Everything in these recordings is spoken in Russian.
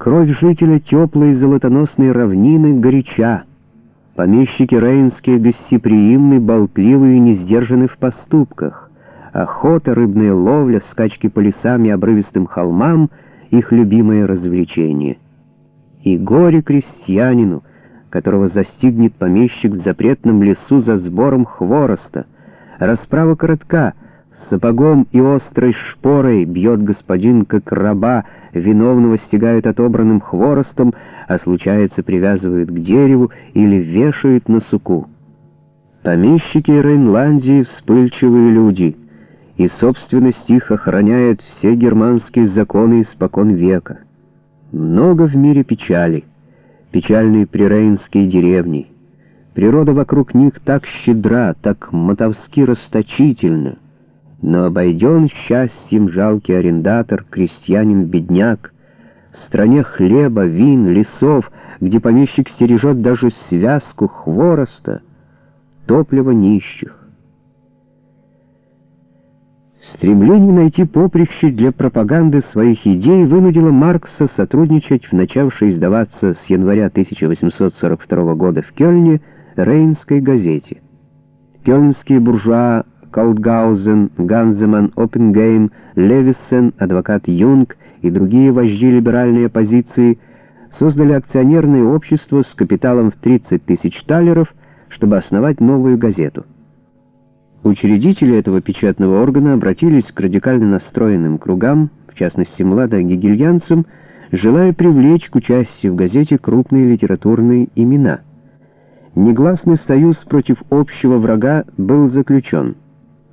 Кровь жителя теплой золотоносной равнины горяча. Помещики рейнские гостеприимны, болтливы и не сдержаны в поступках. Охота, рыбная ловля, скачки по лесам и обрывистым холмам — их любимое развлечение. И горе крестьянину, которого застигнет помещик в запретном лесу за сбором хвороста. Расправа коротка — Сапогом и острой шпорой бьет господин, как раба, виновного стягают отобранным хворостом, а случается привязывают к дереву или вешают на суку. Помещики Рейнландии — вспыльчивые люди, и собственность их охраняет все германские законы испокон века. Много в мире печали, печальные прирейнские деревни. Природа вокруг них так щедра, так мотовски расточительна, но обойден счастьем жалкий арендатор, крестьянин-бедняк, в стране хлеба, вин, лесов, где помещик стережет даже связку хвороста, топлива нищих. Стремление найти поприще для пропаганды своих идей вынудило Маркса сотрудничать в начавшей издаваться с января 1842 года в Кёльне Рейнской газете. Кёльнские буржуа Каутгаузен, Ганземан, Оппенгейм, Левиссен, адвокат Юнг и другие вожди либеральной оппозиции создали акционерное общество с капиталом в 30 тысяч талеров, чтобы основать новую газету. Учредители этого печатного органа обратились к радикально настроенным кругам, в частности младогегельянцам, желая привлечь к участию в газете крупные литературные имена. Негласный союз против общего врага был заключен.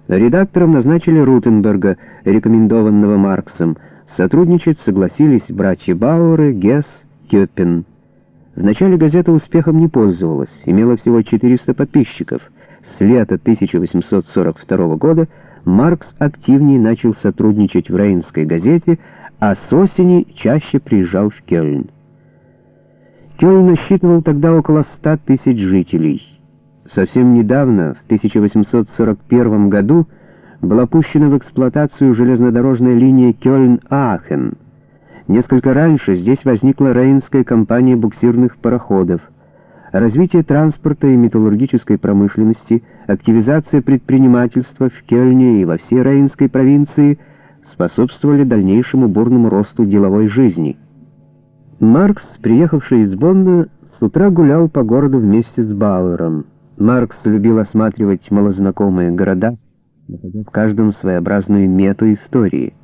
Редактором назначили Рутенберга, рекомендованного Марксом. Сотрудничать согласились братья Бауэры, Гесс, Кёппен. Вначале газета успехом не пользовалась, имела всего 400 подписчиков. С лета 1842 года Маркс активнее начал сотрудничать в Рейнской газете, а с осени чаще приезжал в Кёльн. Кёльн насчитывал тогда около 100 тысяч жителей. Совсем недавно, в 1841 году, была пущена в эксплуатацию железнодорожная линия Кёльн-Аахен. Несколько раньше здесь возникла Рейнская компания буксирных пароходов. Развитие транспорта и металлургической промышленности, активизация предпринимательства в Кёльне и во всей Рейнской провинции способствовали дальнейшему бурному росту деловой жизни. Маркс, приехавший из Бонна, с утра гулял по городу вместе с Бауэром. Маркс любил осматривать малознакомые города, в каждом своеобразную мету истории.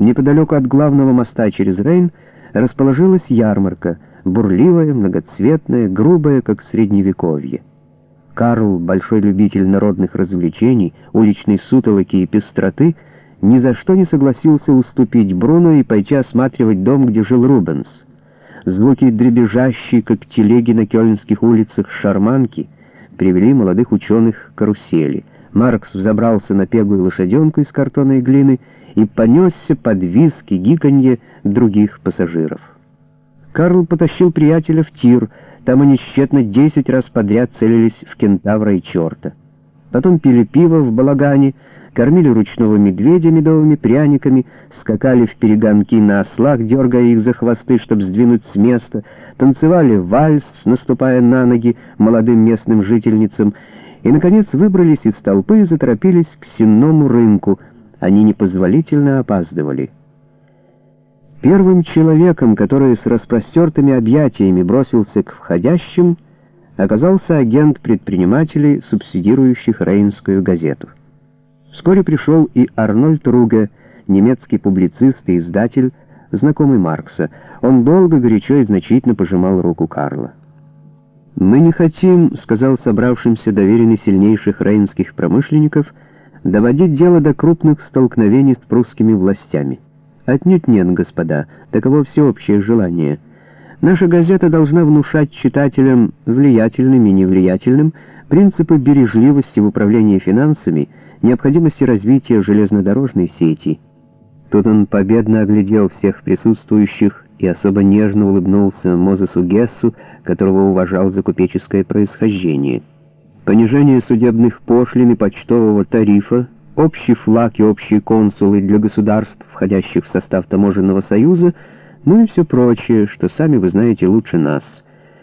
Неподалеку от главного моста через Рейн расположилась ярмарка, бурливая, многоцветная, грубая, как средневековье. Карл, большой любитель народных развлечений, уличной сутолоки и пестроты, ни за что не согласился уступить Бруно и пойти осматривать дом, где жил Рубенс. Звуки дребезжащие, как телеги на кёльнских улицах, шарманки — привели молодых ученых к карусели. Маркс взобрался на пегую лошаденку из картона и глины и понесся под виски, гиканье других пассажиров. Карл потащил приятеля в тир, там они тщетно десять раз подряд целились в кентавра и черта. Потом пили пиво в балагане, кормили ручного медведя медовыми пряниками, скакали в перегонки на ослах, дергая их за хвосты, чтобы сдвинуть с места, танцевали вальс, наступая на ноги молодым местным жительницам, и, наконец, выбрались из толпы и заторопились к сенному рынку. Они непозволительно опаздывали. Первым человеком, который с распростертыми объятиями бросился к входящим, оказался агент предпринимателей, субсидирующих Рейнскую газету. Вскоре пришел и Арнольд Руге, немецкий публицист и издатель, знакомый Маркса. Он долго, горячо и значительно пожимал руку Карла. «Мы не хотим, — сказал собравшимся доверенный сильнейших рейнских промышленников, — доводить дело до крупных столкновений с прусскими властями. Отнюдь нет, господа, таково всеобщее желание. Наша газета должна внушать читателям, влиятельным и невлиятельным, принципы бережливости в управлении финансами — необходимости развития железнодорожной сети. Тут он победно оглядел всех присутствующих и особо нежно улыбнулся Мозесу Гессу, которого уважал за купеческое происхождение. Понижение судебных пошлин и почтового тарифа, общий флаг и общие консулы для государств, входящих в состав таможенного союза, ну и все прочее, что сами вы знаете лучше нас —